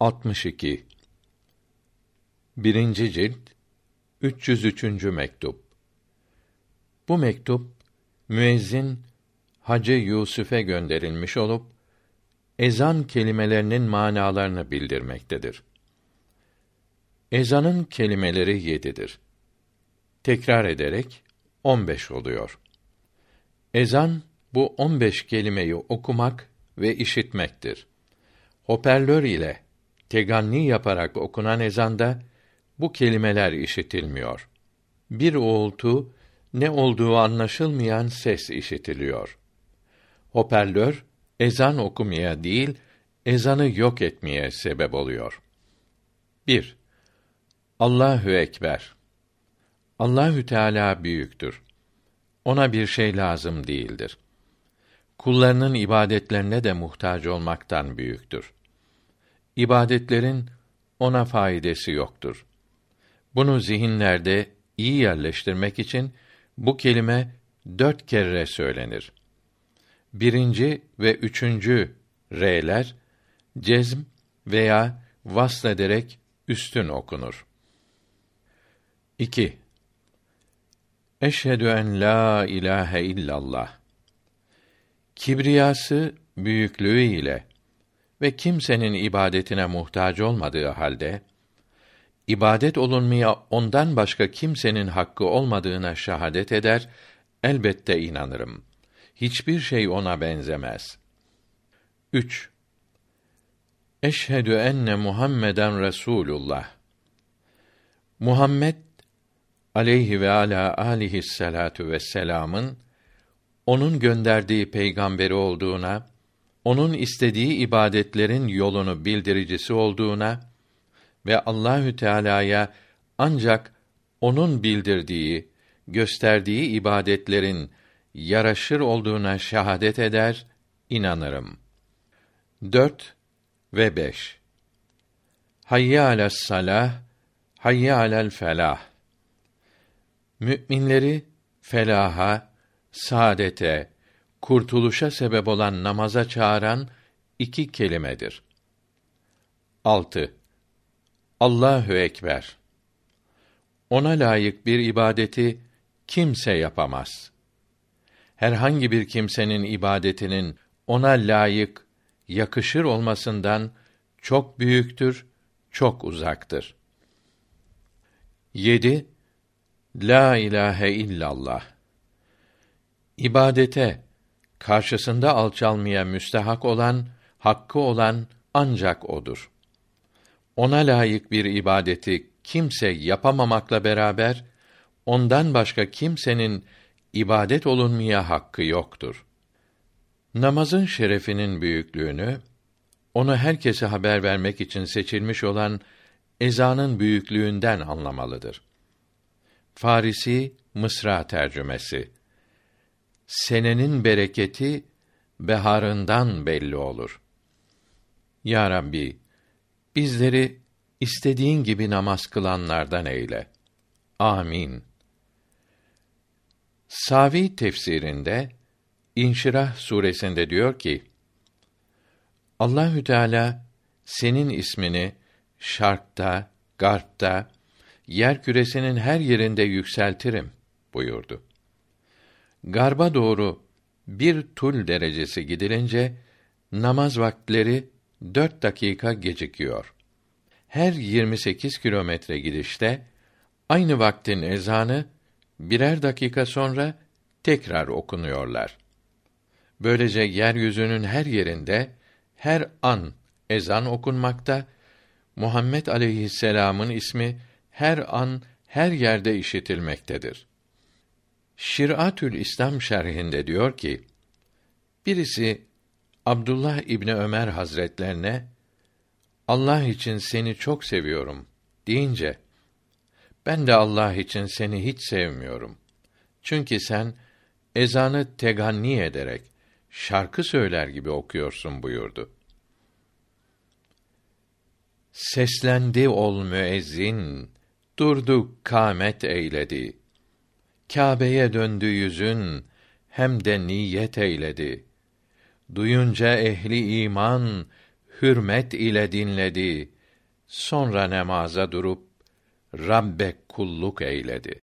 62 Birinci cilt 303. mektup Bu mektup müezzin Hacı Yusuf'e gönderilmiş olup ezan kelimelerinin manalarını bildirmektedir. Ezanın kelimeleri yedidir. Tekrar ederek on beş oluyor. Ezan bu on beş kelimeyi okumak ve işitmektir. Hoparlör ile teganni yaparak okunan ezanda bu kelimeler işitilmiyor. Bir uğultu, ne olduğu anlaşılmayan ses işitiliyor. Hoparlör ezan okumaya değil, ezanı yok etmeye sebep oluyor. 1. Allahü ekber. Allahü Teala büyüktür. Ona bir şey lazım değildir. Kullarının ibadetlerine de muhtaç olmaktan büyüktür. İbadetlerin ona faydası yoktur. Bunu zihinlerde iyi yerleştirmek için bu kelime dört kere söylenir. Birinci ve üçüncü r'ler cezm veya vasl ederek üstün okunur. 2. Eşhedü en la ilahe illallah. Kibriyası, büyüklüğü ile ve kimsenin ibadetine muhtaç olmadığı halde ibadet olunmaya ondan başka kimsenin hakkı olmadığına şahadet eder, elbette inanırım. Hiçbir şey ona benzemez. 3. Eşhedü enne Muhammeden Resulullah. Muhammed aleyhi ve ala alihi salatu vesselam'ın onun gönderdiği peygamberi olduğuna, onun istediği ibadetlerin yolunu bildiricisi olduğuna ve Allahü Teala'ya ancak onun bildirdiği, gösterdiği ibadetlerin yaraşır olduğuna şahadet eder, inanırım. 4 ve 5 Hayya alas salah, hayya alel felah. Müminleri felaha, saadete, kurtuluşa sebep olan namaza çağıran iki kelimedir. 6. Allahü ekber. Ona layık bir ibadeti kimse yapamaz. Herhangi bir kimsenin ibadetinin ona layık, yakışır olmasından çok büyüktür, çok uzaktır. 7. La ilahe illallah. İbadete karşısında alçalmaya müstehak olan, hakkı olan ancak odur. Ona layık bir ibadeti kimse yapamamakla beraber ondan başka kimsenin ibadet olunmaya hakkı yoktur. Namazın şerefinin büyüklüğünü onu herkese haber vermek için seçilmiş olan ezanın büyüklüğünden anlamalıdır. Farisi Mısra tercümesi. Senenin bereketi beharından belli olur. Ya Rabbi, bizleri istediğin gibi namaz kılanlardan eyle. Amin. Savi tefsirinde İnşirah suresinde diyor ki: Allahü Teala senin ismini şarkta, garpta, yer küresinin her yerinde yükseltirim buyurdu. Garba doğru bir tul derecesi gidilince namaz vaktleri dört dakika gecikiyor. Her 28 kilometre gidişte aynı vaktin ezanı birer dakika sonra tekrar okunuyorlar. Böylece yeryüzünün her yerinde her an ezan okunmakta, Muhammed aleyhisselam'ın ismi her an her yerde işitilmektedir. Şiratül İslam şerhinde diyor ki: Birisi Abdullah İbni Ömer Hazretlerine Allah için seni çok seviyorum deyince ben de Allah için seni hiç sevmiyorum. Çünkü sen ezanı teganni ederek şarkı söyler gibi okuyorsun buyurdu. Seslendi ol müezzin, durdu kâmet eyledi. Kâbe'ye döndü yüzün, hem de niyet eyledi. Duyunca ehli iman hürmet ile dinledi. Sonra nemaza durup Rabbe kulluk eyledi.